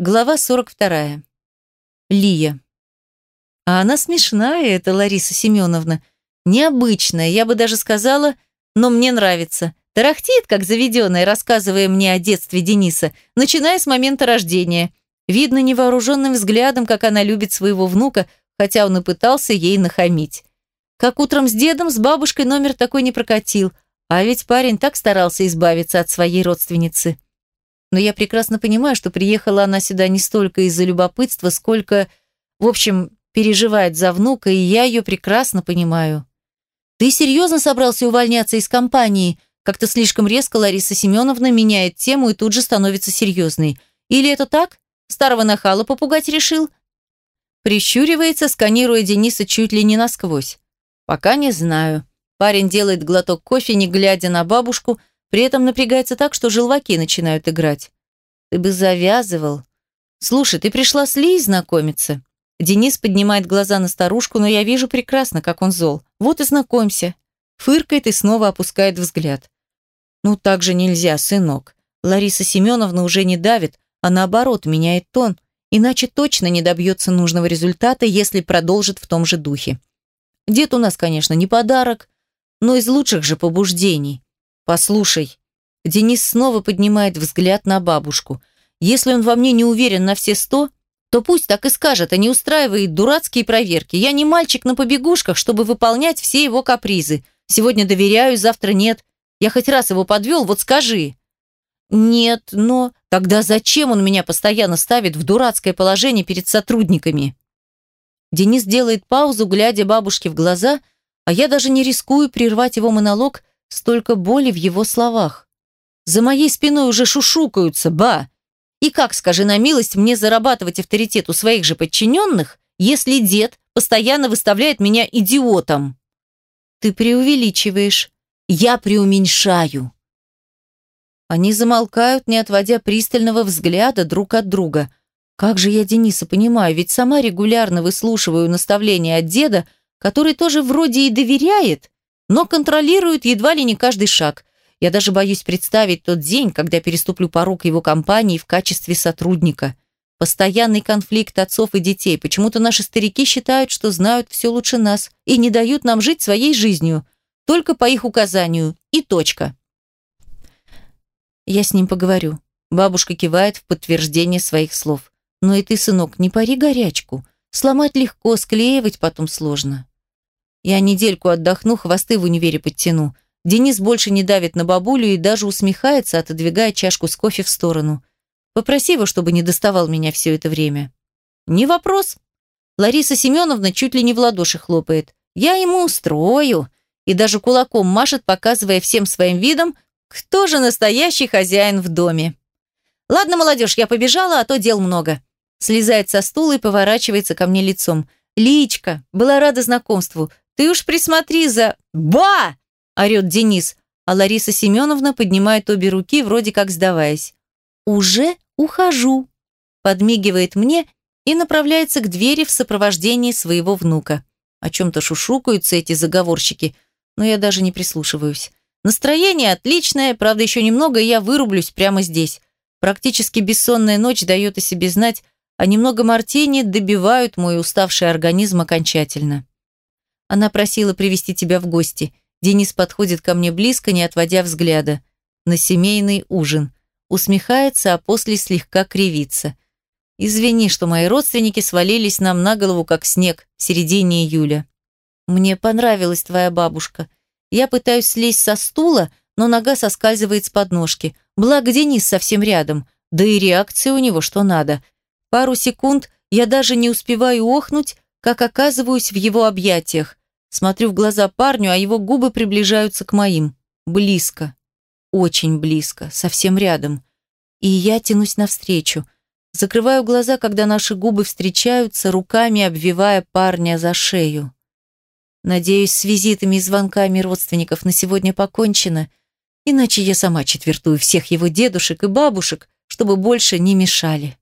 Глава 42. Лия. А она смешная, эта Лариса Семеновна. Необычная, я бы даже сказала, но мне нравится. Тарахтит, как заведенная, рассказывая мне о детстве Дениса, начиная с момента рождения. Видно невооруженным взглядом, как она любит своего внука, хотя он и пытался ей нахамить. Как утром с дедом, с бабушкой номер такой не прокатил, а ведь парень так старался избавиться от своей родственницы. Но я прекрасно понимаю, что приехала она сюда не столько из-за любопытства, сколько, в общем, переживает за внука, и я ее прекрасно понимаю. «Ты серьезно собрался увольняться из компании?» Как-то слишком резко Лариса Семеновна меняет тему и тут же становится серьезной. Или это так? Старого нахала попугать решил? Прищуривается, сканируя Дениса чуть ли не насквозь. Пока не знаю. Парень делает глоток кофе, не глядя на бабушку, при этом напрягается так, что желваки начинают играть. Ты бы завязывал. Слушай, ты пришла с Лией знакомиться? Денис поднимает глаза на старушку, но я вижу прекрасно, как он зол. Вот и знакомься. Фыркает и снова опускает взгляд. Ну так же нельзя, сынок. Лариса Семеновна уже не давит, а наоборот меняет тон, иначе точно не добьется нужного результата, если продолжит в том же духе. Дед у нас, конечно, не подарок, но из лучших же побуждений. «Послушай». Денис снова поднимает взгляд на бабушку. «Если он во мне не уверен на все сто, то пусть так и скажет, а не устраивает дурацкие проверки. Я не мальчик на побегушках, чтобы выполнять все его капризы. Сегодня доверяю, завтра нет. Я хоть раз его подвел, вот скажи». «Нет, но...» «Тогда зачем он меня постоянно ставит в дурацкое положение перед сотрудниками?» Денис делает паузу, глядя бабушке в глаза, а я даже не рискую прервать его монолог, Столько боли в его словах. За моей спиной уже шушукаются, ба! И как, скажи на милость, мне зарабатывать авторитет у своих же подчиненных, если дед постоянно выставляет меня идиотом? Ты преувеличиваешь. Я преуменьшаю. Они замолкают, не отводя пристального взгляда друг от друга. Как же я Дениса понимаю, ведь сама регулярно выслушиваю наставления от деда, который тоже вроде и доверяет, но контролирует едва ли не каждый шаг. Я даже боюсь представить тот день, когда переступлю порог его компании в качестве сотрудника. Постоянный конфликт отцов и детей. Почему-то наши старики считают, что знают все лучше нас и не дают нам жить своей жизнью. Только по их указанию. И точка. Я с ним поговорю. Бабушка кивает в подтверждение своих слов. Но и ты, сынок, не пари горячку. Сломать легко, склеивать потом сложно. Я недельку отдохну, хвосты в универе подтяну. Денис больше не давит на бабулю и даже усмехается, отодвигая чашку с кофе в сторону. Попроси его, чтобы не доставал меня все это время. Не вопрос. Лариса Семеновна чуть ли не в ладоши хлопает. Я ему устрою. И даже кулаком машет, показывая всем своим видом, кто же настоящий хозяин в доме. Ладно, молодежь, я побежала, а то дел много. Слезает со стула и поворачивается ко мне лицом. Личка, была рада знакомству. Ты уж присмотри за... Ба! орет Денис, а Лариса Семеновна поднимает обе руки, вроде как сдаваясь. Уже ухожу. Подмигивает мне и направляется к двери в сопровождении своего внука. О чем-то шушукаются эти заговорщики, но я даже не прислушиваюсь. Настроение отличное, правда, еще немного, и я вырублюсь прямо здесь. Практически бессонная ночь дает о себе знать, а немного мартини добивают мой уставший организм окончательно. Она просила привести тебя в гости. Денис подходит ко мне близко, не отводя взгляда. На семейный ужин. Усмехается, а после слегка кривится. Извини, что мои родственники свалились нам на голову, как снег, в середине июля. Мне понравилась твоя бабушка. Я пытаюсь слезть со стула, но нога соскальзывает с подножки. Благо Денис совсем рядом. Да и реакция у него что надо. Пару секунд я даже не успеваю охнуть, как оказываюсь в его объятиях. Смотрю в глаза парню, а его губы приближаются к моим. Близко. Очень близко. Совсем рядом. И я тянусь навстречу. Закрываю глаза, когда наши губы встречаются, руками обвивая парня за шею. Надеюсь, с визитами и звонками родственников на сегодня покончено, иначе я сама четвертую всех его дедушек и бабушек, чтобы больше не мешали.